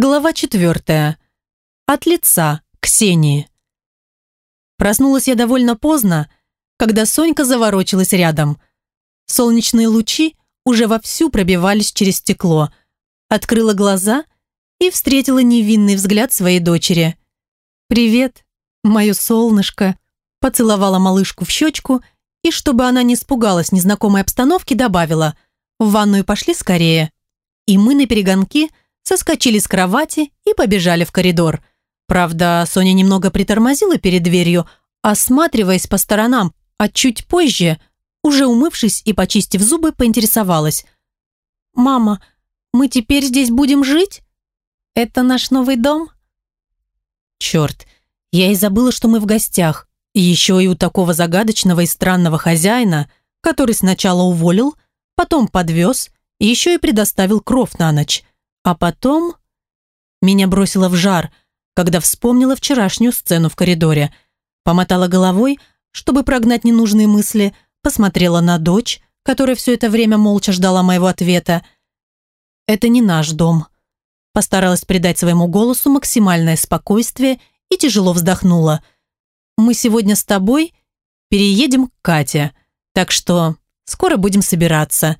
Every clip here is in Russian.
Глава четвертая. От лица Ксении. Проснулась я довольно поздно, когда Сонька заворочилась рядом. Солнечные лучи уже вовсю пробивались через стекло. Открыла глаза и встретила невинный взгляд своей дочери. «Привет, мое солнышко», поцеловала малышку в щечку и, чтобы она не испугалась незнакомой обстановки, добавила «В ванную пошли скорее». И мы на перегонки соскочили с кровати и побежали в коридор. Правда, Соня немного притормозила перед дверью, осматриваясь по сторонам, а чуть позже, уже умывшись и почистив зубы, поинтересовалась. «Мама, мы теперь здесь будем жить? Это наш новый дом?» «Черт, я и забыла, что мы в гостях. Еще и у такого загадочного и странного хозяина, который сначала уволил, потом подвез, еще и предоставил кров на ночь. А потом... Меня бросило в жар, когда вспомнила вчерашнюю сцену в коридоре. Помотала головой, чтобы прогнать ненужные мысли, посмотрела на дочь, которая все это время молча ждала моего ответа. «Это не наш дом». Постаралась придать своему голосу максимальное спокойствие и тяжело вздохнула – мы сегодня с тобой переедем к Кате, так что скоро будем собираться».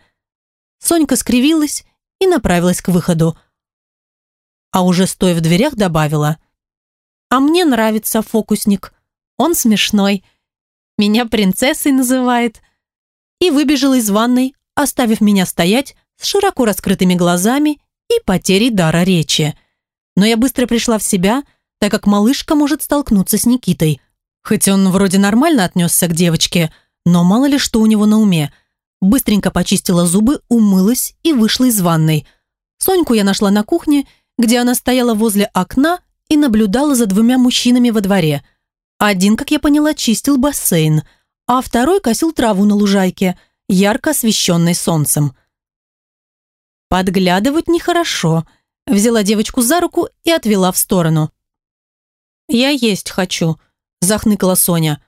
Сонька скривилась и направилась к выходу. А уже стоя в дверях добавила. «А мне нравится фокусник. Он смешной. Меня принцессой называет». И выбежала из ванной, оставив меня стоять с широко раскрытыми глазами и потерей дара речи. Но я быстро пришла в себя, так как малышка может столкнуться с Никитой – Хоть он вроде нормально отнесся к девочке, но мало ли что у него на уме. Быстренько почистила зубы, умылась и вышла из ванной. Соньку я нашла на кухне, где она стояла возле окна и наблюдала за двумя мужчинами во дворе. Один, как я поняла, чистил бассейн, а второй косил траву на лужайке, ярко освещенной солнцем. Подглядывать нехорошо. Взяла девочку за руку и отвела в сторону. «Я есть хочу», захныкала Соня.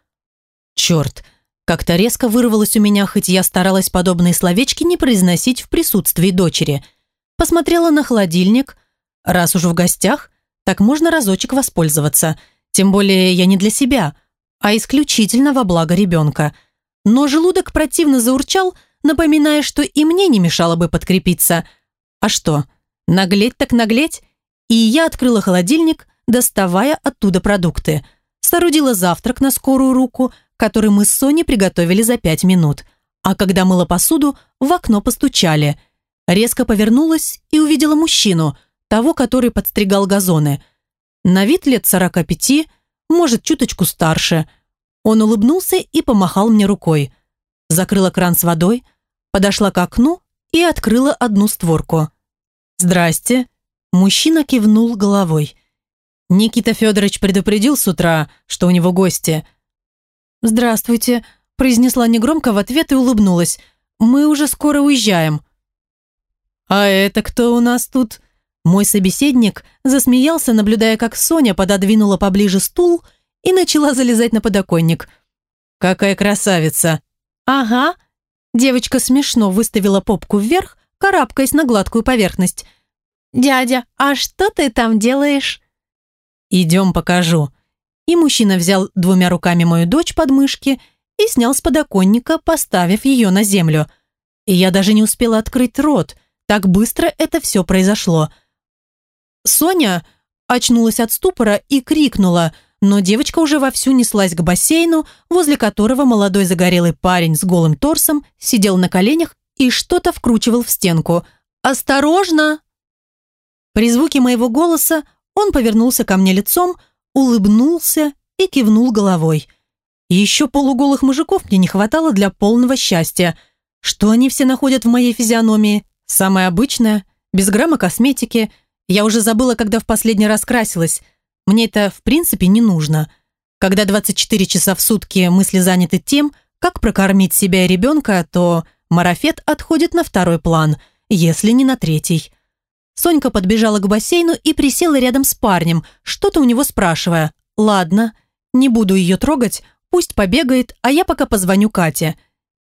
Черт, как-то резко вырвалось у меня, хоть я старалась подобные словечки не произносить в присутствии дочери. Посмотрела на холодильник. Раз уж в гостях, так можно разочек воспользоваться. Тем более я не для себя, а исключительно во благо ребенка. Но желудок противно заурчал, напоминая, что и мне не мешало бы подкрепиться. А что, наглеть так наглеть? И я открыла холодильник, доставая оттуда продукты – соорудила завтрак на скорую руку, который мы с Соней приготовили за пять минут. А когда мыла посуду, в окно постучали. Резко повернулась и увидела мужчину, того, который подстригал газоны. На вид лет сорока пяти, может, чуточку старше. Он улыбнулся и помахал мне рукой. Закрыла кран с водой, подошла к окну и открыла одну створку. «Здрасте». Мужчина кивнул головой. Никита Федорович предупредил с утра, что у него гости. «Здравствуйте», – произнесла негромко в ответ и улыбнулась. «Мы уже скоро уезжаем». «А это кто у нас тут?» Мой собеседник засмеялся, наблюдая, как Соня пододвинула поближе стул и начала залезать на подоконник. «Какая красавица!» «Ага». Девочка смешно выставила попку вверх, карабкаясь на гладкую поверхность. «Дядя, а что ты там делаешь?» «Идем покажу». И мужчина взял двумя руками мою дочь под мышки и снял с подоконника, поставив ее на землю. И я даже не успела открыть рот, так быстро это все произошло. Соня очнулась от ступора и крикнула, но девочка уже вовсю неслась к бассейну, возле которого молодой загорелый парень с голым торсом сидел на коленях и что-то вкручивал в стенку. «Осторожно!» При звуке моего голоса он повернулся ко мне лицом, улыбнулся и кивнул головой. Еще полуголых мужиков мне не хватало для полного счастья. Что они все находят в моей физиономии? Самое обычное, без грамма косметики. Я уже забыла, когда в последний раз красилась. Мне это, в принципе, не нужно. Когда 24 часа в сутки мысли заняты тем, как прокормить себя и ребенка, то марафет отходит на второй план, если не на третий. Сонька подбежала к бассейну и присела рядом с парнем, что-то у него спрашивая. «Ладно, не буду ее трогать, пусть побегает, а я пока позвоню Кате».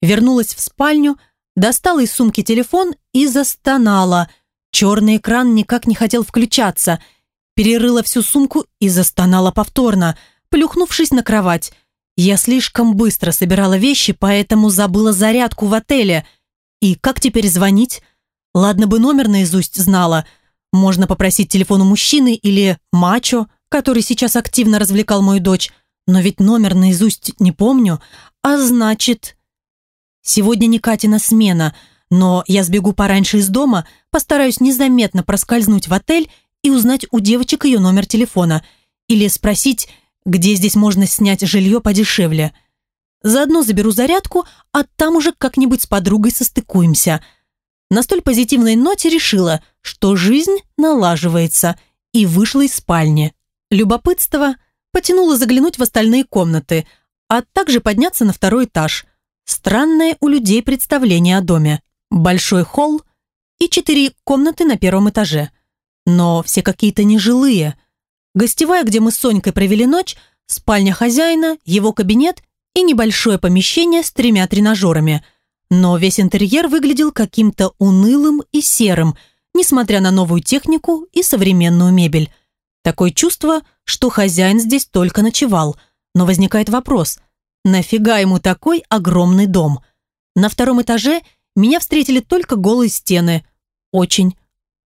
Вернулась в спальню, достала из сумки телефон и застонала. Черный экран никак не хотел включаться. Перерыла всю сумку и застонала повторно, плюхнувшись на кровать. Я слишком быстро собирала вещи, поэтому забыла зарядку в отеле. И как теперь звонить? Ладно бы номер наизусть знала. Можно попросить телефон у мужчины или мачо, который сейчас активно развлекал мою дочь. Но ведь номер наизусть не помню. А значит... Сегодня не Катина смена, но я сбегу пораньше из дома, постараюсь незаметно проскользнуть в отель и узнать у девочек ее номер телефона. Или спросить, где здесь можно снять жилье подешевле. Заодно заберу зарядку, а там уже как-нибудь с подругой состыкуемся. На столь позитивной ноте решила, что жизнь налаживается, и вышла из спальни. Любопытство потянуло заглянуть в остальные комнаты, а также подняться на второй этаж – Странное у людей представление о доме. Большой холл и четыре комнаты на первом этаже. Но все какие-то нежилые. Гостевая, где мы с Сонькой провели ночь, спальня хозяина, его кабинет и небольшое помещение с тремя тренажерами. Но весь интерьер выглядел каким-то унылым и серым, несмотря на новую технику и современную мебель. Такое чувство, что хозяин здесь только ночевал. Но возникает вопрос – Нафига ему такой огромный дом? На втором этаже меня встретили только голые стены. Очень,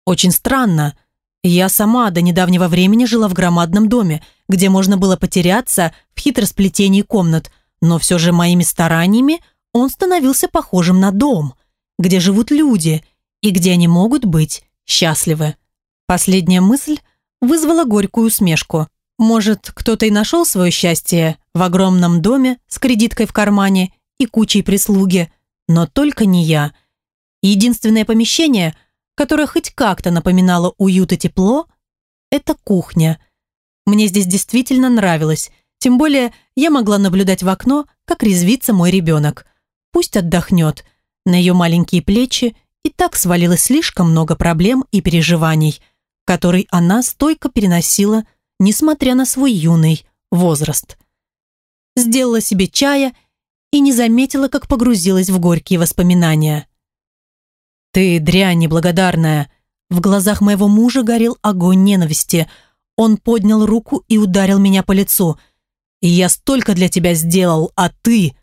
очень странно. Я сама до недавнего времени жила в громадном доме, где можно было потеряться в хитросплетении комнат, но все же моими стараниями он становился похожим на дом, где живут люди и где они могут быть счастливы. Последняя мысль вызвала горькую усмешку. Может, кто-то и нашел свое счастье в огромном доме с кредиткой в кармане и кучей прислуги, но только не я. Единственное помещение, которое хоть как-то напоминало уют и тепло, это кухня. Мне здесь действительно нравилось, тем более я могла наблюдать в окно, как резвится мой ребенок. Пусть отдохнет. На ее маленькие плечи и так свалилось слишком много проблем и переживаний, которые она стойко переносила несмотря на свой юный возраст. Сделала себе чая и не заметила, как погрузилась в горькие воспоминания. «Ты дрянь неблагодарная!» В глазах моего мужа горел огонь ненависти. Он поднял руку и ударил меня по лицу. «И я столько для тебя сделал, а ты...»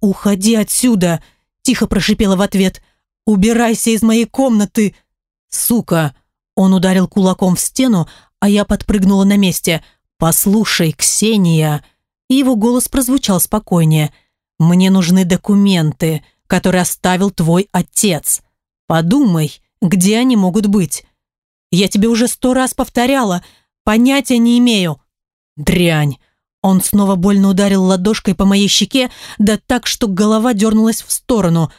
«Уходи отсюда!» – тихо прошипела в ответ. «Убирайся из моей комнаты!» «Сука!» Он ударил кулаком в стену, а я подпрыгнула на месте. «Послушай, Ксения!» И его голос прозвучал спокойнее. «Мне нужны документы, которые оставил твой отец. Подумай, где они могут быть? Я тебе уже сто раз повторяла, понятия не имею». «Дрянь!» Он снова больно ударил ладошкой по моей щеке, да так, что голова дернулась в сторону.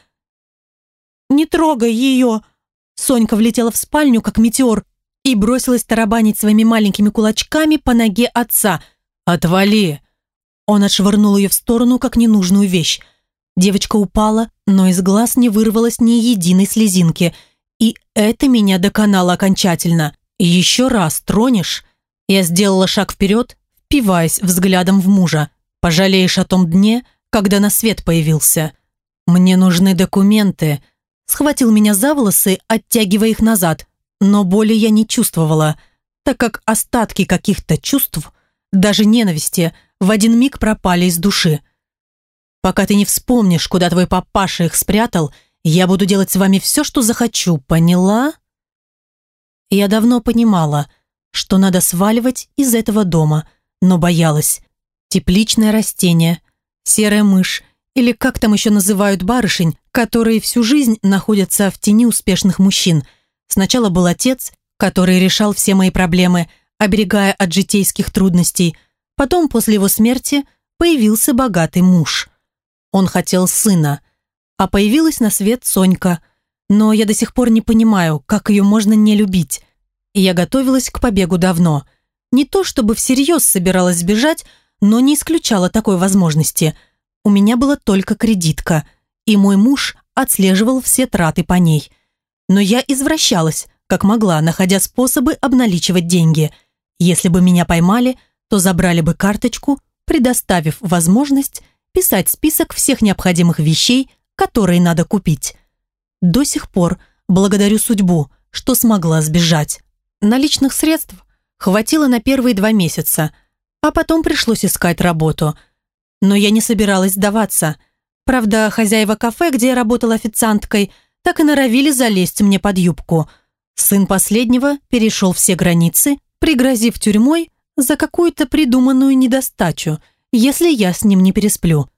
«Не трогай ее!» Сонька влетела в спальню, как метеор, и бросилась тарабанить своими маленькими кулачками по ноге отца. «Отвали!» Он отшвырнул ее в сторону, как ненужную вещь. Девочка упала, но из глаз не вырвалось ни единой слезинки. И это меня доконало окончательно. «Еще раз тронешь?» Я сделала шаг вперед, впиваясь взглядом в мужа. «Пожалеешь о том дне, когда на свет появился. Мне нужны документы». Схватил меня за волосы, оттягивая их назад – но боли я не чувствовала, так как остатки каких-то чувств, даже ненависти, в один миг пропали из души. Пока ты не вспомнишь, куда твой папаша их спрятал, я буду делать с вами все, что захочу, поняла? Я давно понимала, что надо сваливать из этого дома, но боялась. Тепличное растение, серая мышь или как там еще называют барышень, которые всю жизнь находятся в тени успешных мужчин – Сначала был отец, который решал все мои проблемы, оберегая от житейских трудностей. Потом, после его смерти, появился богатый муж. Он хотел сына, а появилась на свет Сонька. Но я до сих пор не понимаю, как ее можно не любить. Я готовилась к побегу давно. Не то чтобы всерьез собиралась сбежать, но не исключала такой возможности. У меня была только кредитка, и мой муж отслеживал все траты по ней – но я извращалась, как могла, находя способы обналичивать деньги. Если бы меня поймали, то забрали бы карточку, предоставив возможность писать список всех необходимых вещей, которые надо купить. До сих пор благодарю судьбу, что смогла сбежать. Наличных средств хватило на первые два месяца, а потом пришлось искать работу. Но я не собиралась сдаваться. Правда, хозяева кафе, где я работала официанткой, так и норовили залезть мне под юбку. Сын последнего перешел все границы, пригрозив тюрьмой за какую-то придуманную недостачу, если я с ним не пересплю.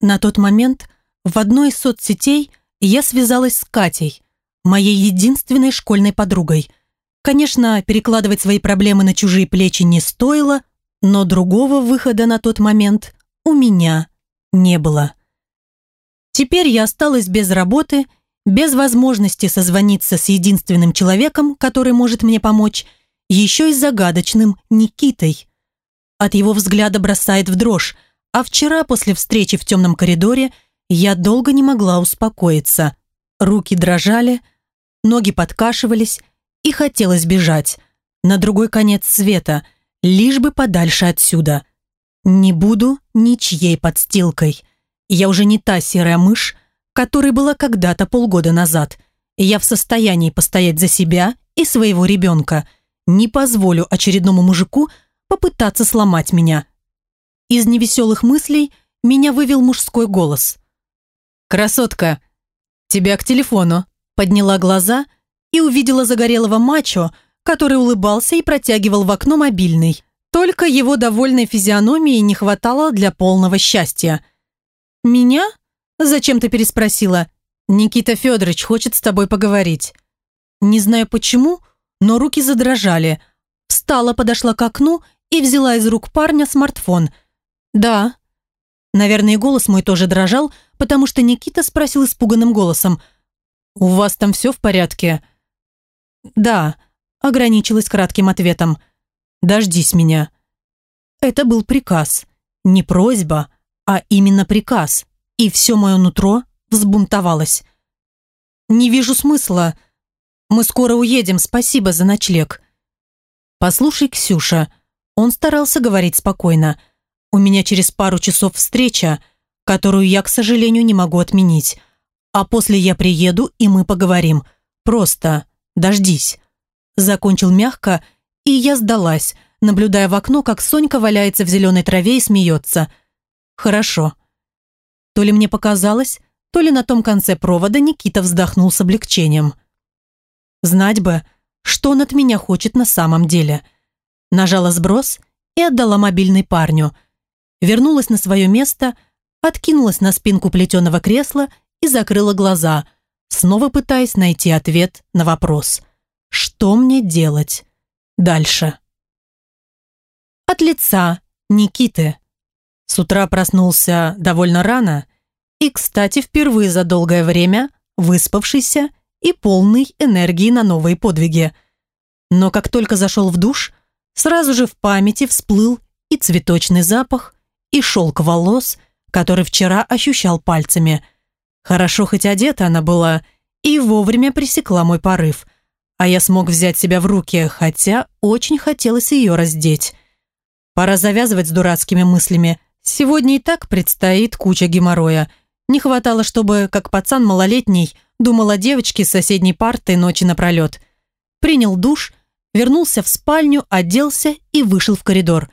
На тот момент в одной из соцсетей я связалась с Катей, моей единственной школьной подругой. Конечно, перекладывать свои проблемы на чужие плечи не стоило, но другого выхода на тот момент у меня не было. Теперь я осталась без работы, без возможности созвониться с единственным человеком, который может мне помочь, еще и загадочным Никитой. От его взгляда бросает в дрожь, а вчера после встречи в темном коридоре я долго не могла успокоиться. Руки дрожали, ноги подкашивались, и хотелось бежать. На другой конец света, лишь бы подальше отсюда. Не буду ничьей подстилкой. Я уже не та серая мышь, которой была когда-то полгода назад. Я в состоянии постоять за себя и своего ребенка. Не позволю очередному мужику попытаться сломать меня. Из невеселых мыслей меня вывел мужской голос. «Красотка, тебя к телефону», подняла глаза и увидела загорелого мачо, который улыбался и протягивал в окно мобильный. Только его довольной физиономии не хватало для полного счастья. «Меня?» – зачем ты переспросила. «Никита Федорович хочет с тобой поговорить». Не знаю почему, но руки задрожали. Встала, подошла к окну и взяла из рук парня смартфон – «Да». Наверное, голос мой тоже дрожал, потому что Никита спросил испуганным голосом. «У вас там все в порядке?» «Да», — ограничилась кратким ответом. «Дождись меня». Это был приказ. Не просьба, а именно приказ. И все мое нутро взбунтовалось. «Не вижу смысла. Мы скоро уедем, спасибо за ночлег». «Послушай, Ксюша». Он старался говорить спокойно. У меня через пару часов встреча, которую я, к сожалению, не могу отменить. А после я приеду, и мы поговорим. Просто дождись». Закончил мягко, и я сдалась, наблюдая в окно, как Сонька валяется в зеленой траве и смеется. «Хорошо». То ли мне показалось, то ли на том конце провода Никита вздохнул с облегчением. Знать бы, что он от меня хочет на самом деле. Нажала сброс и отдала мобильный парню – вернулась на свое место, откинулась на спинку плетеного кресла и закрыла глаза, снова пытаясь найти ответ на вопрос «Что мне делать дальше?» От лица Никиты. С утра проснулся довольно рано и, кстати, впервые за долгое время выспавшийся и полный энергии на новые подвиги. Но как только зашел в душ, сразу же в памяти всплыл и цветочный запах, и шелк волос, который вчера ощущал пальцами. Хорошо хоть одета она была и вовремя пресекла мой порыв, а я смог взять себя в руки, хотя очень хотелось ее раздеть. Пора завязывать с дурацкими мыслями. Сегодня и так предстоит куча геморроя. Не хватало, чтобы, как пацан малолетний, думал о девочке с соседней партой ночи напролет. Принял душ, вернулся в спальню, оделся и вышел в коридор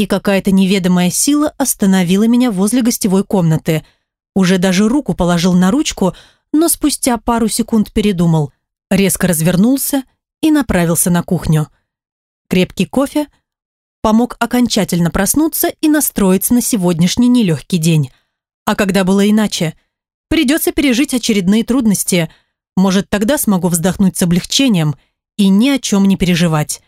и какая-то неведомая сила остановила меня возле гостевой комнаты. Уже даже руку положил на ручку, но спустя пару секунд передумал, резко развернулся и направился на кухню. Крепкий кофе помог окончательно проснуться и настроиться на сегодняшний нелегкий день. А когда было иначе? Придется пережить очередные трудности. Может, тогда смогу вздохнуть с облегчением и ни о чем не переживать.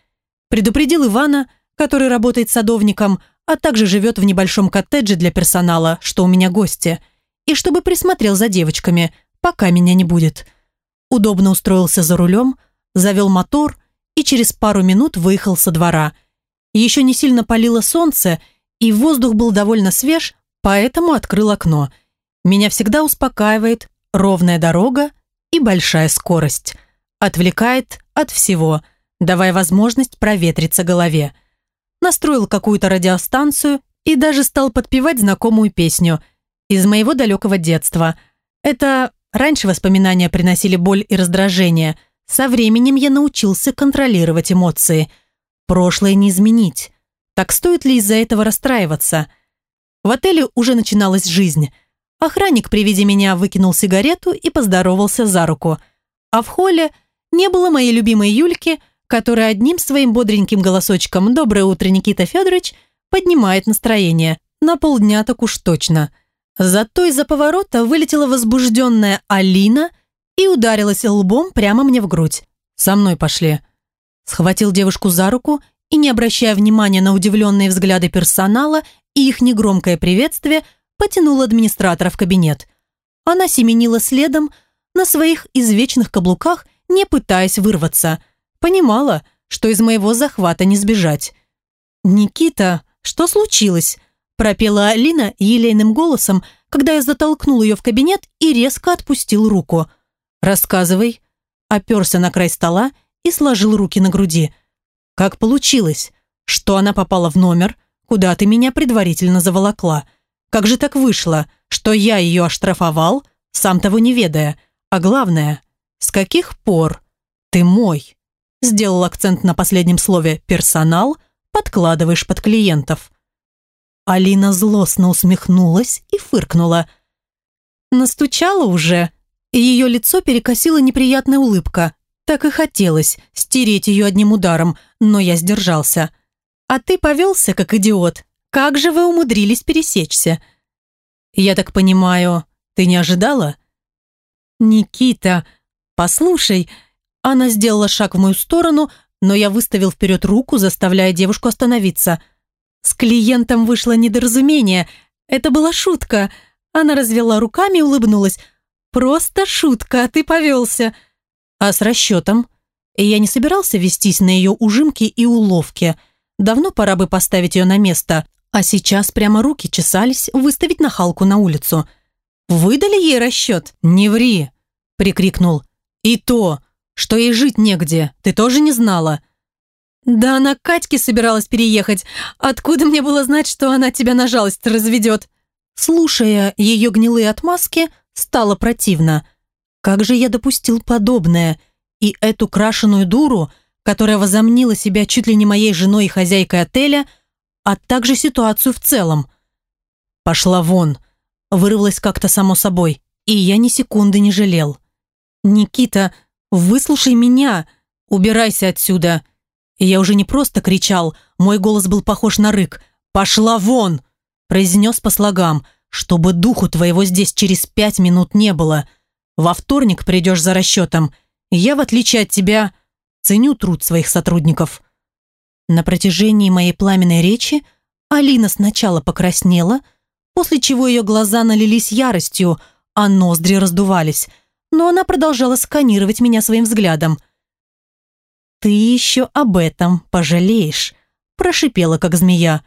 Предупредил Ивана, который работает садовником, а также живет в небольшом коттедже для персонала, что у меня гости, и чтобы присмотрел за девочками, пока меня не будет. Удобно устроился за рулем, завел мотор и через пару минут выехал со двора. Еще не сильно палило солнце, и воздух был довольно свеж, поэтому открыл окно. Меня всегда успокаивает ровная дорога и большая скорость. Отвлекает от всего, давая возможность проветриться голове настроил какую-то радиостанцию и даже стал подпевать знакомую песню из моего далекого детства. Это раньше воспоминания приносили боль и раздражение. Со временем я научился контролировать эмоции. Прошлое не изменить. Так стоит ли из-за этого расстраиваться? В отеле уже начиналась жизнь. Охранник при виде меня выкинул сигарету и поздоровался за руку. А в холле не было моей любимой Юльки, которая одним своим бодреньким голосочком «Доброе утро, Никита Федорович» поднимает настроение. На полдня так уж точно. Зато из-за поворота вылетела возбужденная Алина и ударилась лбом прямо мне в грудь. «Со мной пошли». Схватил девушку за руку и, не обращая внимания на удивленные взгляды персонала и их негромкое приветствие, потянул администратора в кабинет. Она семенила следом на своих извечных каблуках, не пытаясь вырваться. Понимала, что из моего захвата не сбежать. «Никита, что случилось?» пропела Алина елейным голосом, когда я затолкнул ее в кабинет и резко отпустил руку. «Рассказывай». Оперся на край стола и сложил руки на груди. «Как получилось? Что она попала в номер? Куда ты меня предварительно заволокла? Как же так вышло, что я ее оштрафовал, сам того не ведая? А главное, с каких пор ты мой?» Сделал акцент на последнем слове «персонал», подкладываешь под клиентов. Алина злостно усмехнулась и фыркнула. «Настучала уже?» Ее лицо перекосила неприятная улыбка. Так и хотелось стереть ее одним ударом, но я сдержался. «А ты повелся, как идиот. Как же вы умудрились пересечься?» «Я так понимаю, ты не ожидала?» «Никита, послушай...» Она сделала шаг в мою сторону, но я выставил вперед руку, заставляя девушку остановиться – с клиентом вышло недоразумение. Это была шутка. Она развела руками и улыбнулась. «Просто шутка, ты повелся». «А с расчетом?» Я не собирался вестись на ее ужимки и уловки. Давно пора бы поставить ее на место. А сейчас прямо руки чесались выставить нахалку на улицу. «Выдали ей расчет?» «Не ври!» – прикрикнул. «И то, что ей жить негде, ты тоже не знала?» «Да она Катьке собиралась переехать. Откуда мне было знать, что она тебя на жалость разведет?» Слушая ее гнилые отмазки, стало противно. Как же я допустил подобное? И эту крашеную дуру, которая возомнила себя чуть ли не моей женой и хозяйкой отеля, а также ситуацию в целом. «Пошла вон!» Вырвалась как-то само собой, и я ни секунды не жалел. «Никита, выслушай меня! Убирайся отсюда!» И я уже не просто кричал, мой голос был похож на рык. «Пошла вон!» произнес по слогам, чтобы духу твоего здесь через пять минут не было. Во вторник придешь за расчетом. Я, в отличие от тебя, ценю труд своих сотрудников. На протяжении моей пламенной речи Алина сначала покраснела, после чего ее глаза налились яростью, а ноздри раздувались, но она продолжала сканировать меня своим взглядом – «Ты еще об этом пожалеешь», – прошипела, как змея.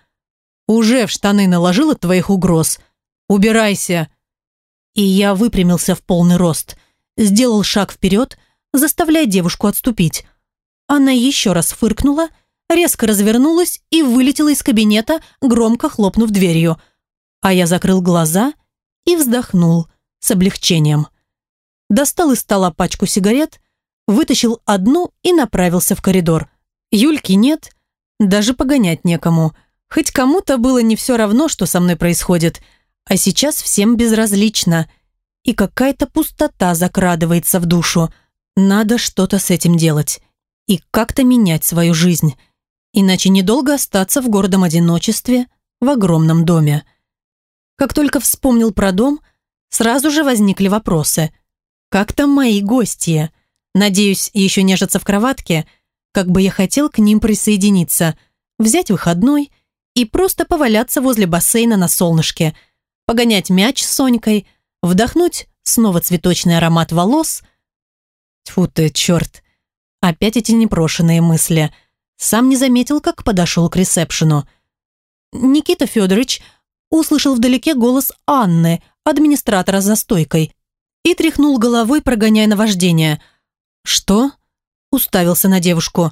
«Уже в штаны наложил от твоих угроз. Убирайся!» И я выпрямился в полный рост, сделал шаг вперед, заставляя девушку отступить. Она еще раз фыркнула, резко развернулась и вылетела из кабинета, громко хлопнув дверью. А я закрыл глаза и вздохнул с облегчением. Достал из стола пачку сигарет, вытащил одну и направился в коридор. Юльки нет, даже погонять некому. Хоть кому-то было не все равно, что со мной происходит, а сейчас всем безразлично. И какая-то пустота закрадывается в душу. Надо что-то с этим делать. И как-то менять свою жизнь. Иначе недолго остаться в городом одиночестве в огромном доме. Как только вспомнил про дом, сразу же возникли вопросы. Как там мои гости? Надеюсь, еще нежатся в кроватке, как бы я хотел к ним присоединиться, взять выходной и просто поваляться возле бассейна на солнышке, погонять мяч с Сонькой, вдохнуть снова цветочный аромат волос. Тьфу ты, черт. Опять эти непрошенные мысли. Сам не заметил, как подошел к ресепшену. Никита Федорович услышал вдалеке голос Анны, администратора за стойкой, и тряхнул головой, прогоняя наваждение – «Что?» – уставился на девушку.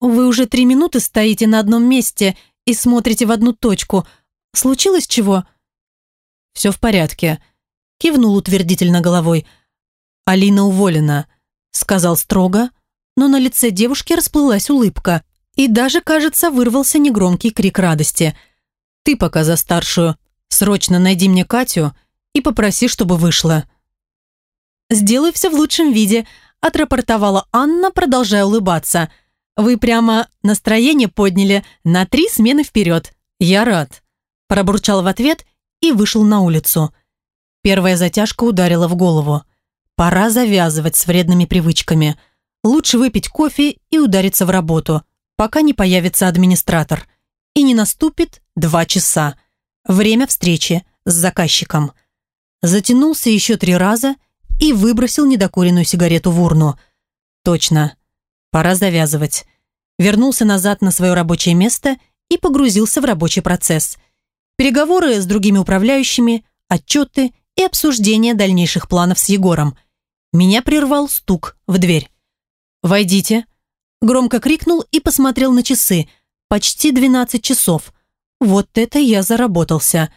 «Вы уже три минуты стоите на одном месте и смотрите в одну точку. Случилось чего?» «Все в порядке», – кивнул утвердительно головой. «Алина уволена. сказал строго, но на лице девушки расплылась улыбка, и даже, кажется, вырвался негромкий крик радости. «Ты пока за старшую. Срочно найди мне Катю и попроси, чтобы вышла». «Сделай все в лучшем виде», – отрапортовала Анна, продолжая улыбаться. «Вы прямо настроение подняли на три смены вперед. Я рад», – пробурчал в ответ и вышел на улицу. Первая затяжка ударила в голову. Пора завязывать с вредными привычками. Лучше выпить кофе и удариться в работу, пока не появится администратор. И не наступит два часа. Время встречи с заказчиком. Затянулся еще три раза и выбросил недокуренную сигарету в урну. Точно. Пора завязывать. Вернулся назад на свое рабочее место и погрузился в рабочий процесс. Переговоры с другими управляющими, отчеты и обсуждение дальнейших планов с Егором. Меня прервал стук в дверь. «Войдите», Громко крикнул и посмотрел на часы. Почти 12 часов. Вот это я заработался.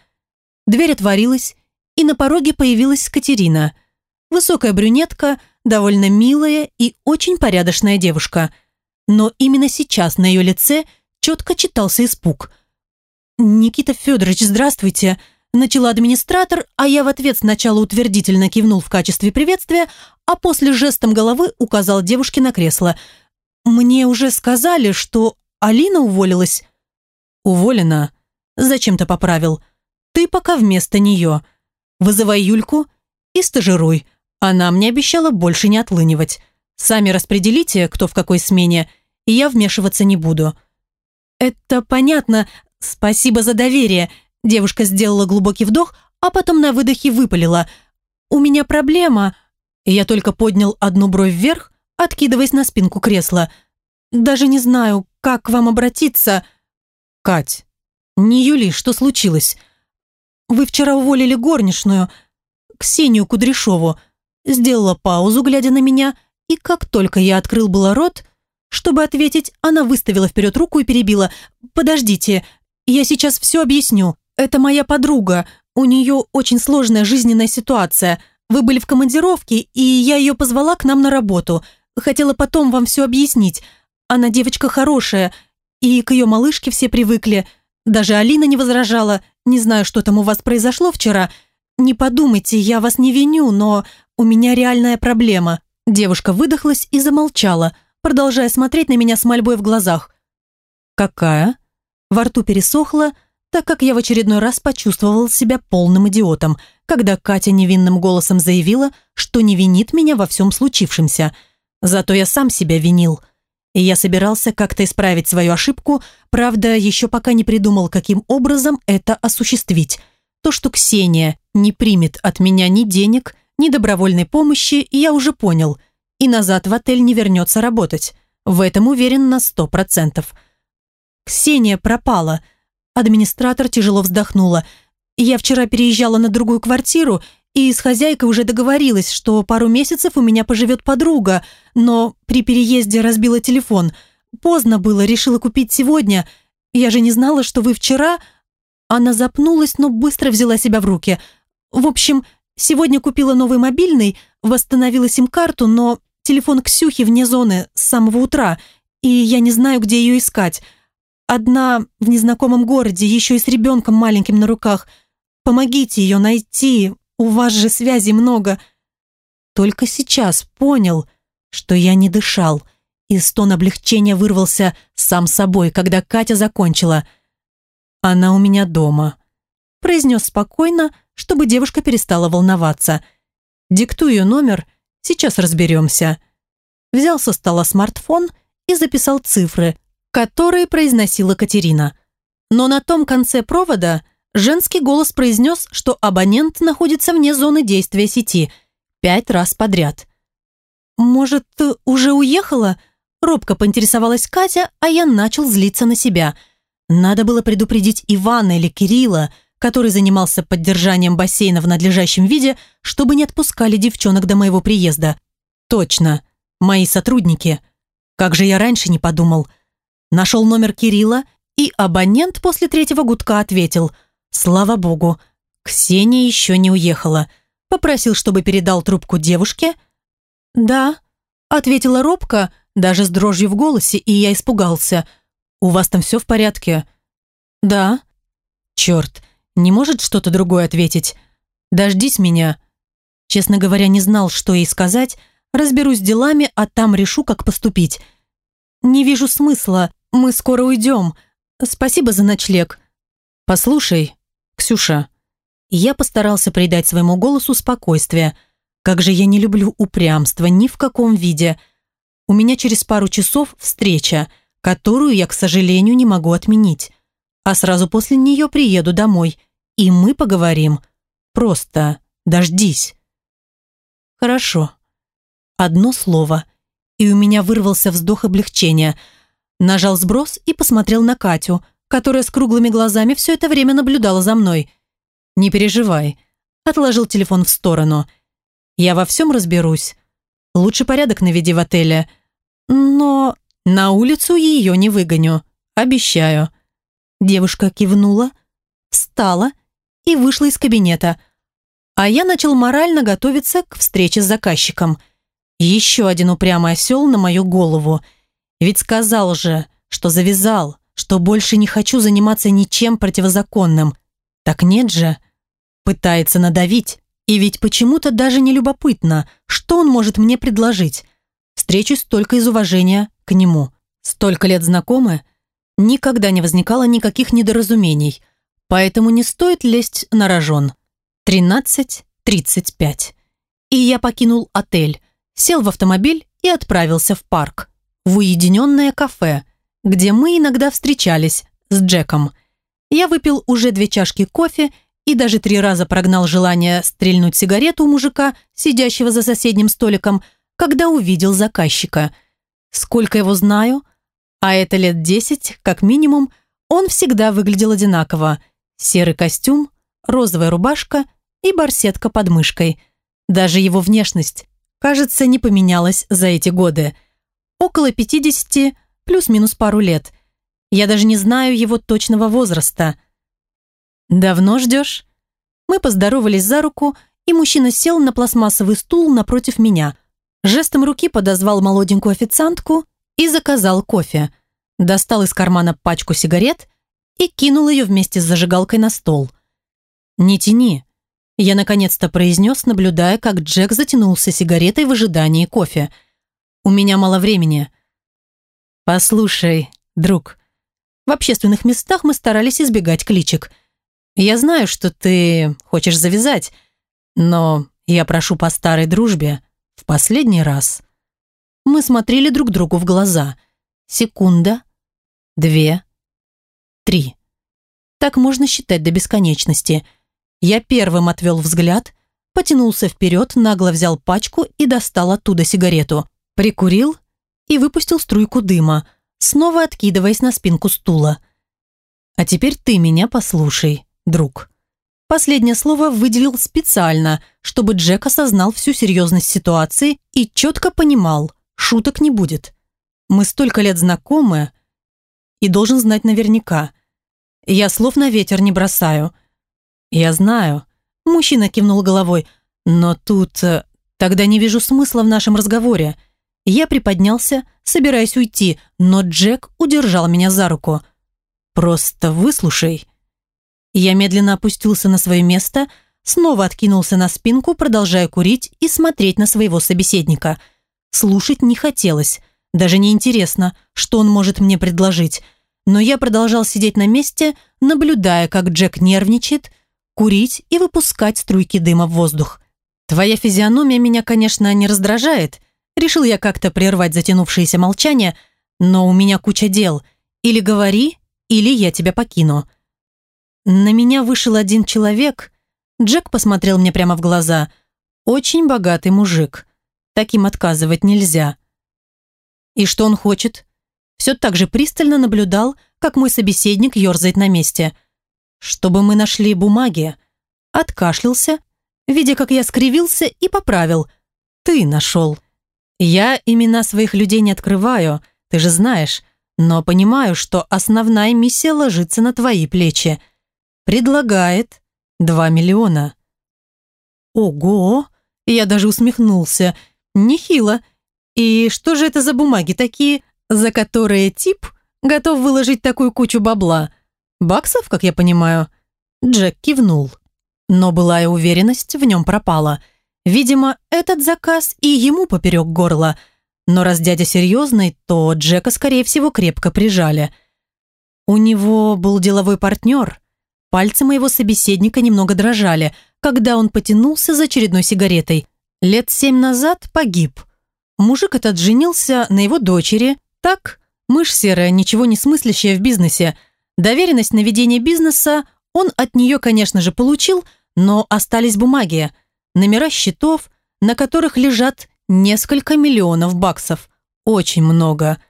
Дверь отворилась, и на пороге появилась Катерина. Высокая брюнетка, довольно милая и очень порядочная девушка. Но именно сейчас на ее лице четко читался испуг. «Никита Федорович, здравствуйте!» Начала администратор, а я в ответ сначала утвердительно кивнул в качестве приветствия, а после жестом головы указал девушке на кресло. «Мне уже сказали, что Алина уволилась». «Уволена?» Зачем-то поправил. «Ты пока вместо нее. Вызывай Юльку и стажируй. Она мне обещала больше не отлынивать. Сами распределите, кто в какой смене, и я вмешиваться не буду». «Это понятно. Спасибо за доверие». Девушка сделала глубокий вдох, а потом на выдохе выпалила. «У меня проблема». Я только поднял одну бровь вверх, откидываясь на спинку кресла. «Даже не знаю, как к вам обратиться». «Кать, не Юли, что случилось?» «Вы вчера уволили горничную, Ксению Кудряшову». Сделала паузу, глядя на меня, и как только я открыл было рот, чтобы ответить, она выставила вперед руку и перебила. «Подождите, я сейчас все объясню. Это моя подруга, у нее очень сложная жизненная ситуация. Вы были в командировке, и я ее позвала к нам на работу. Хотела потом вам все объяснить. Она девочка хорошая, и к ее малышке все привыкли. Даже Алина не возражала. Не знаю, что там у вас произошло вчера. Не подумайте, я вас не виню, но у меня реальная проблема». Девушка выдохлась и замолчала, продолжая смотреть на меня с мольбой в глазах. «Какая?» Во рту пересохло, так как я в очередной раз почувствовал себя полным идиотом, когда Катя невинным голосом заявила, что не винит меня во всем случившемся. Зато я сам себя винил. И я собирался как-то исправить свою ошибку, правда, еще пока не придумал, каким образом это осуществить. То, что Ксения не примет от меня ни денег, ни добровольной помощи, я уже понял. И назад в отель не вернется работать. В этом уверен на сто процентов. Ксения пропала – Администратор тяжело вздохнула. «Я вчера переезжала на другую квартиру, и с хозяйкой уже договорилась, что пару месяцев у меня поживет подруга, но при переезде разбила телефон. Поздно было, решила купить сегодня. Я же не знала, что вы вчера...» Она запнулась, но быстро взяла себя в руки. «В общем, сегодня купила новый мобильный, восстановила сим-карту, но телефон Ксюхи вне зоны с самого утра, и я не знаю, где ее искать. Одна в незнакомом городе, еще и с ребенком маленьким на руках. Помогите ее найти, у вас же связей много. Только сейчас понял, что я не дышал, и стон облегчения вырвался сам собой, когда Катя закончила. «Она у меня дома», – произнес спокойно, чтобы девушка перестала волноваться. «Диктуй ее номер, сейчас разберемся». Взял со стола смартфон и записал цифры, которые произносила Катерина. Но на том конце провода женский голос произнес, что абонент находится вне зоны действия сети пять раз подряд. «Может, уже уехала?» Робко поинтересовалась Катя, а я начал злиться на себя. Надо было предупредить Ивана или Кирилла, который занимался поддержанием бассейна в надлежащем виде, чтобы не отпускали девчонок до моего приезда. Точно, мои сотрудники. Как же я раньше не подумал – Нашел номер Кирилла, и абонент после третьего гудка ответил «Слава богу, Ксения еще не уехала». Попросил, чтобы передал трубку девушке. «Да», Ответила робко, даже с дрожью в голосе, и я испугался. «У вас там все в порядке?» «Да». «Черт, не может что-то другое ответить? Дождись меня». Честно говоря, не знал, что ей сказать. Разберусь с делами, а там решу, как поступить. «Не вижу смысла. Мы скоро уйдем. Спасибо за ночлег». «Послушай, Ксюша». Я постарался придать своему голосу спокойствие. Как же я не люблю упрямство ни в каком виде. У меня через пару часов встреча, которую я, к сожалению, не могу отменить. А сразу после нее приеду домой, и мы поговорим. Просто дождись. Хорошо. Одно слово, и у меня вырвался вздох облегчения. Нажал сброс и посмотрел на Катю, которая с круглыми глазами все это время наблюдала за мной. «Не переживай», — отложил телефон в сторону. «Я во всем разберусь. Лучше порядок наведи в отеле. Но на улицу ее не выгоню. Обещаю». Девушка кивнула, встала и вышла из кабинета. А я начал морально готовиться к встрече с заказчиком. Еще один упрямый осел на мою голову. Ведь сказал же, что завязал, что больше не хочу заниматься ничем противозаконным. Так нет же. Пытается надавить. И ведь почему-то даже не любопытно, что он может мне предложить. Встречусь только из уважения к нему. Столько лет знакомы, никогда не возникало никаких недоразумений, поэтому не стоит лезть на рожон. 13.35. И я покинул отель, сел в автомобиль и отправился в парк, в уединенное кафе, где мы иногда встречались с Джеком. Я выпил уже две чашки кофе и даже три раза прогнал желание стрельнуть сигарету у мужика, сидящего за соседним столиком, когда увидел заказчика. Сколько его знаю, а это лет десять, как минимум, он всегда выглядел одинаково. Серый костюм, розовая рубашка и барсетка под мышкой. Даже его внешность, кажется, не поменялась за эти годы. Около 50, плюс-минус пару лет. Я даже не знаю его точного возраста. «Давно ждешь?» Мы поздоровались за руку, и мужчина сел на пластмассовый стул напротив меня. Жестом руки подозвал молоденькую официантку и заказал кофе. Достал из кармана пачку сигарет и кинул ее вместе с зажигалкой на стол. «Не тяни», – я наконец-то произнес, наблюдая, как Джек затянулся сигаретой в ожидании кофе. «У меня мало времени». «Послушай, друг, в общественных местах мы старались избегать кличек. Я знаю, что ты хочешь завязать, но я прошу по старой дружбе в последний раз». Мы смотрели друг другу в глаза. Секунда, две, три. Так можно считать до бесконечности. Я первым отвел взгляд, потянулся вперед, нагло взял пачку и достал оттуда сигарету. Прикурил и выпустил струйку дыма, снова откидываясь на спинку стула. «А теперь ты меня послушай, друг». Последнее слово выделил специально, чтобы Джек осознал всю серьезность ситуации и четко понимал, шуток не будет. Мы столько лет знакомы и должен знать наверняка. Я слов на ветер не бросаю. Я знаю. Мужчина кивнул головой. Но тут... Э, тогда не вижу смысла в нашем разговоре. Я приподнялся, собираясь уйти, но Джек удержал меня за руку. «Просто выслушай». Я медленно опустился на свое место, снова откинулся на спинку, продолжая курить и смотреть на своего собеседника. Слушать не хотелось. Даже не интересно, что он может мне предложить. Но я продолжал сидеть на месте, наблюдая, как Джек нервничает, курить и выпускать струйки дыма в воздух. «Твоя физиономия меня, конечно, не раздражает», Решил я как-то прервать затянувшееся молчание, но у меня куча дел. Или говори, или я тебя покину. На меня вышел один человек. Джек посмотрел мне прямо в глаза. Очень богатый мужик. Таким отказывать нельзя. И что он хочет? Все так же пристально наблюдал, как мой собеседник ерзает на месте. Чтобы мы нашли бумаги. Откашлялся, видя, как я скривился, и поправил. Ты нашел. Я имена своих людей не открываю, ты же знаешь, но понимаю, что основная миссия ложится на твои плечи. Предлагает 2 миллиона. Ого! Я даже усмехнулся. Нехило. И что же это за бумаги такие, за которые тип готов выложить такую кучу бабла? Баксов, как я понимаю?» Джек кивнул. Но былая уверенность в нем пропала. Видимо, этот заказ и ему поперек горла. Но раз дядя серьезный, то Джека, скорее всего, крепко прижали. У него был деловой партнер. Пальцы моего собеседника немного дрожали, когда он потянулся за очередной сигаретой. Лет семь назад погиб. Мужик этот женился на его дочери. Так, мышь серая, ничего не смыслящая в бизнесе. Доверенность на ведение бизнеса он от нее, конечно же, получил, но остались бумаги, номера счетов, на которых лежат несколько миллионов баксов. Очень много.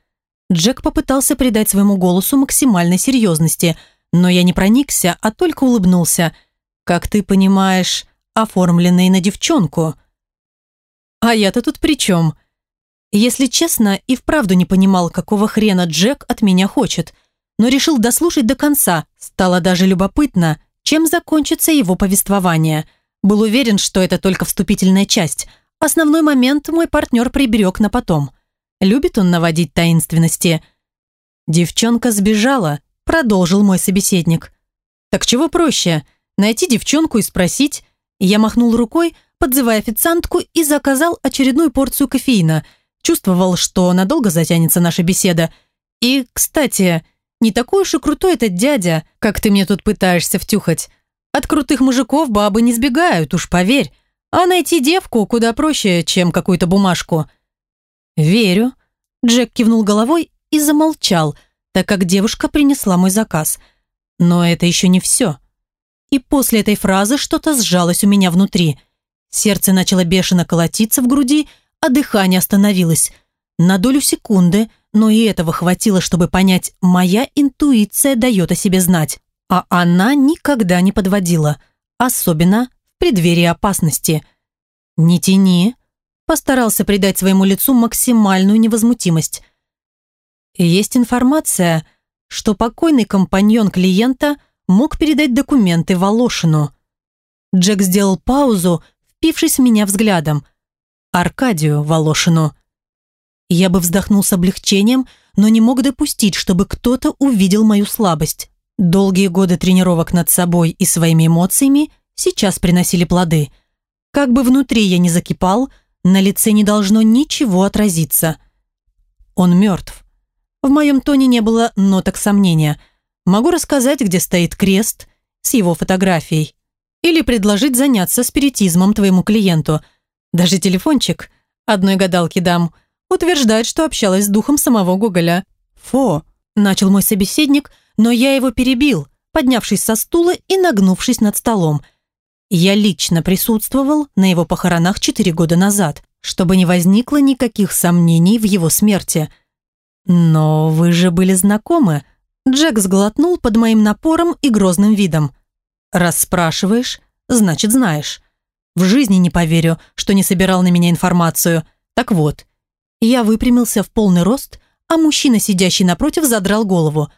Джек попытался придать своему голосу максимальной серьезности, но я не проникся, а только улыбнулся. «Как ты понимаешь, оформленный на девчонку». «А я-то тут при чем?» Если честно, и вправду не понимал, какого хрена Джек от меня хочет, но решил дослушать до конца, стало даже любопытно, чем закончится его повествование. Был уверен, что это только вступительная часть. Основной момент мой партнер приберег на потом. Любит он наводить таинственности. «Девчонка сбежала», — продолжил мой собеседник. «Так чего проще? Найти девчонку и спросить?» Я махнул рукой, подзывая официантку и заказал очередную порцию кофеина. Чувствовал, что надолго затянется наша беседа. И, кстати, не такой уж и крутой этот дядя, как ты мне тут пытаешься втюхать. От крутых мужиков бабы не сбегают, уж поверь. А найти девку куда проще, чем какую-то бумажку. Верю. Джек кивнул головой и замолчал, так как девушка принесла мой заказ. Но это еще не все. И после этой фразы что-то сжалось у меня внутри. Сердце начало бешено колотиться в груди, а дыхание остановилось. На долю секунды – но и этого хватило, чтобы понять, моя интуиция дает о себе знать, а она никогда не подводила, особенно в преддверии опасности. «Не тяни», постарался придать своему лицу максимальную невозмутимость. Есть информация, что покойный компаньон клиента мог передать документы Волошину. Джек сделал паузу, впившись в меня взглядом. Аркадию Волошину. Я бы вздохнул с облегчением, но не мог допустить, чтобы кто-то увидел мою слабость. Долгие годы тренировок над собой и своими эмоциями сейчас приносили плоды. Как бы внутри я ни закипал, на лице не должно ничего отразиться. Он мертв. В моем тоне не было ноток сомнения. Могу рассказать, где стоит крест с его фотографией. Или предложить заняться спиритизмом твоему клиенту. Даже телефончик одной гадалки дам – утверждает, что общалась с духом самого Гоголя. «Фо», – начал мой собеседник, но я его перебил, поднявшись со стула и нагнувшись над столом. Я лично присутствовал на его похоронах четыре года назад, чтобы не возникло никаких сомнений в его смерти. «Но вы же были знакомы», – Джек сглотнул под моим напором и грозным видом. «Раз спрашиваешь, значит знаешь. В жизни не поверю, что не собирал на меня информацию. Так вот, я выпрямился в полный рост, а мужчина, сидящий напротив, задрал голову.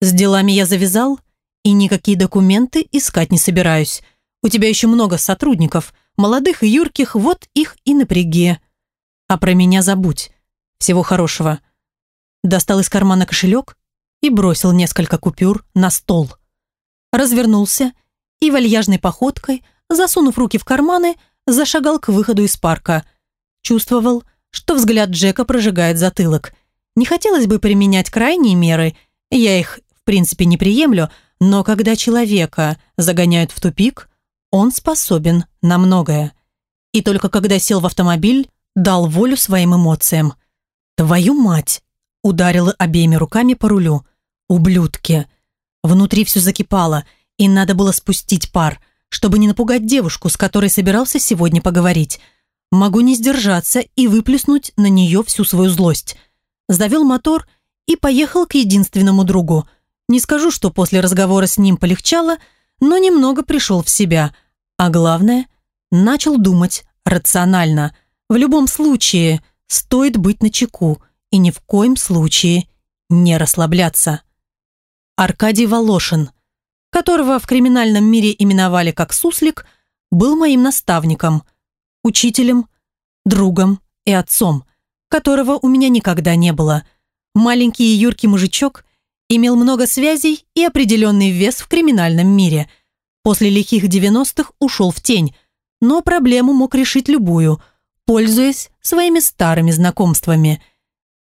С делами я завязал, и никакие документы искать не собираюсь. У тебя еще много сотрудников, молодых и юрких, вот их и напряги. А про меня забудь. Всего хорошего. Достал из кармана кошелек и бросил несколько купюр на стол. Развернулся и вальяжной походкой, засунув руки в карманы, зашагал к выходу из парка. Чувствовал, что взгляд Джека прожигает затылок. Не хотелось бы применять крайние меры, я их, принципе, не приемлю, но когда человека загоняют в тупик, он способен на многое. И только когда сел в автомобиль, дал волю своим эмоциям. «Твою мать!» – ударила обеими руками по рулю. «Ублюдки!» Внутри все закипало, и надо было спустить пар, чтобы не напугать девушку, с которой собирался сегодня поговорить – могу не сдержаться и выплеснуть на нее всю свою злость. Завел мотор и поехал к единственному другу. Не скажу, что после разговора с ним полегчало, но немного пришел в себя. А главное, начал думать рационально. В любом случае, стоит быть начеку и ни в коем случае не расслабляться. Аркадий Волошин, которого в криминальном мире именовали как «суслик», был моим наставником – учителем, другом и отцом. которого у меня никогда не было. Маленький юркий мужичок имел много связей и определенный вес в криминальном мире. После лихих 90-х ушел в тень, но проблему мог решить любую, пользуясь своими старыми знакомствами.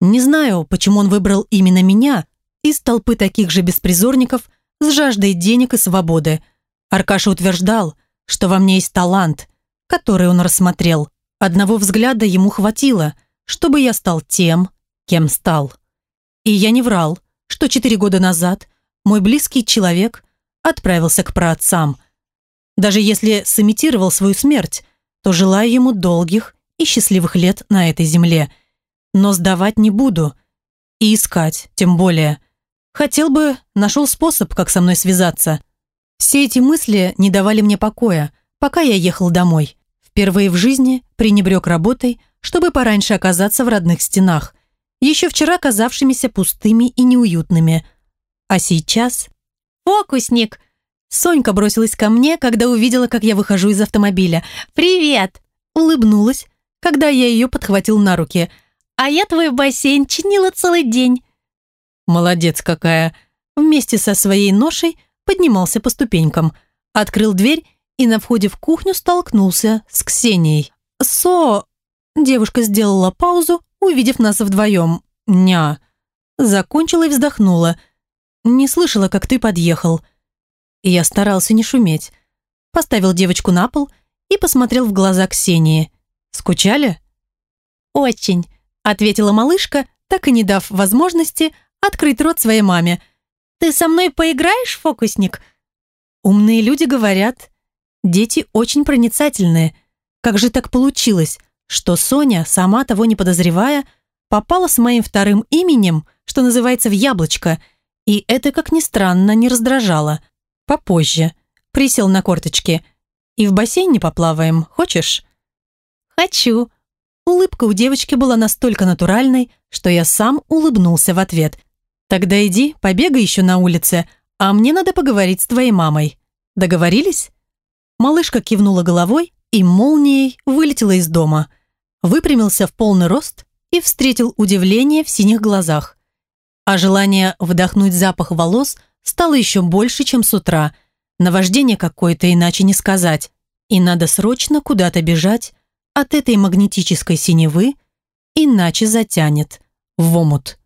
Не знаю, почему он выбрал именно меня из толпы таких же беспризорников с жаждой денег и свободы. Аркаша утверждал, что во мне есть талант, который он рассмотрел. Одного взгляда ему хватило, чтобы я стал тем, кем стал. И я не врал, что четыре года назад мой близкий человек отправился к праотцам. Даже если сымитировал свою смерть, то желаю ему долгих и счастливых лет на этой земле. Но сдавать не буду. И искать, тем более. Хотел бы, нашел способ, как со мной связаться. Все эти мысли не давали мне покоя, пока я ехал домой. Впервые в жизни пренебрег работой, чтобы пораньше оказаться в родных стенах, еще вчера казавшимися пустыми и неуютными. А сейчас... «Фокусник!» Сонька бросилась ко мне, когда увидела, как я выхожу из автомобиля. «Привет!» Улыбнулась, когда я ее подхватил на руки. «А я твой бассейн чинила целый день». «Молодец какая!» Вместе со своей ношей поднимался по ступенькам, открыл дверь и на входе в кухню столкнулся с Ксенией. «Со...» Девушка сделала паузу, увидев нас вдвоем. «Ня...» Закончила и вздохнула. «Не слышала, как ты подъехал». Я старался не шуметь. Поставил девочку на пол и посмотрел в глаза Ксении. «Скучали?» «Очень», — ответила малышка, так и не дав возможности открыть рот своей маме. «Ты со мной поиграешь, фокусник?» Умные люди говорят, дети очень проницательные. Как же так получилось, что Соня, сама того не подозревая, попала с моим вторым именем, что называется, в яблочко, и это, как ни странно, не раздражало. Попозже. Присел на корточки. И в бассейне поплаваем, хочешь? Хочу. Улыбка у девочки была настолько натуральной, что я сам улыбнулся в ответ – «Тогда иди, побегай еще на улице, а мне надо поговорить с твоей мамой. Договорились?» Малышка кивнула головой и молнией вылетела из дома. Выпрямился в полный рост и встретил удивление в синих глазах. А желание вдохнуть запах волос стало еще больше, чем с утра. Наваждение какое-то, иначе не сказать. И надо срочно куда-то бежать от этой магнетической синевы, иначе затянет в омут.